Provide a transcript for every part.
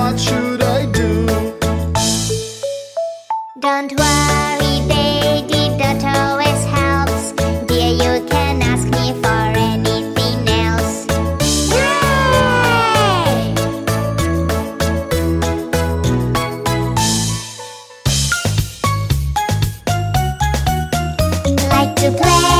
What should I do? Don't worry, baby, that always helps. Dear, you can ask me for anything else. Yay! Like to play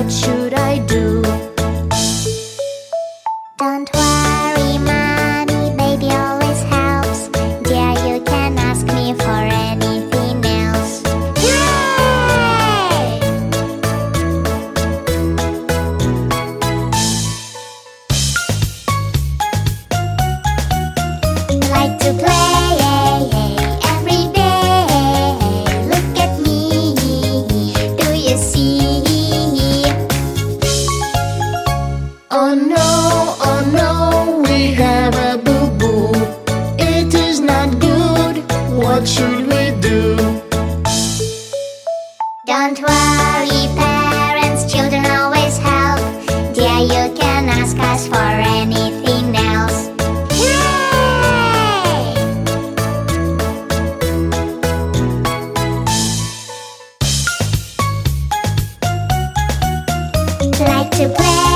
What should I should we do? Don't worry, parents, children always help. Dear, you can ask us for anything else. Yay! Like to play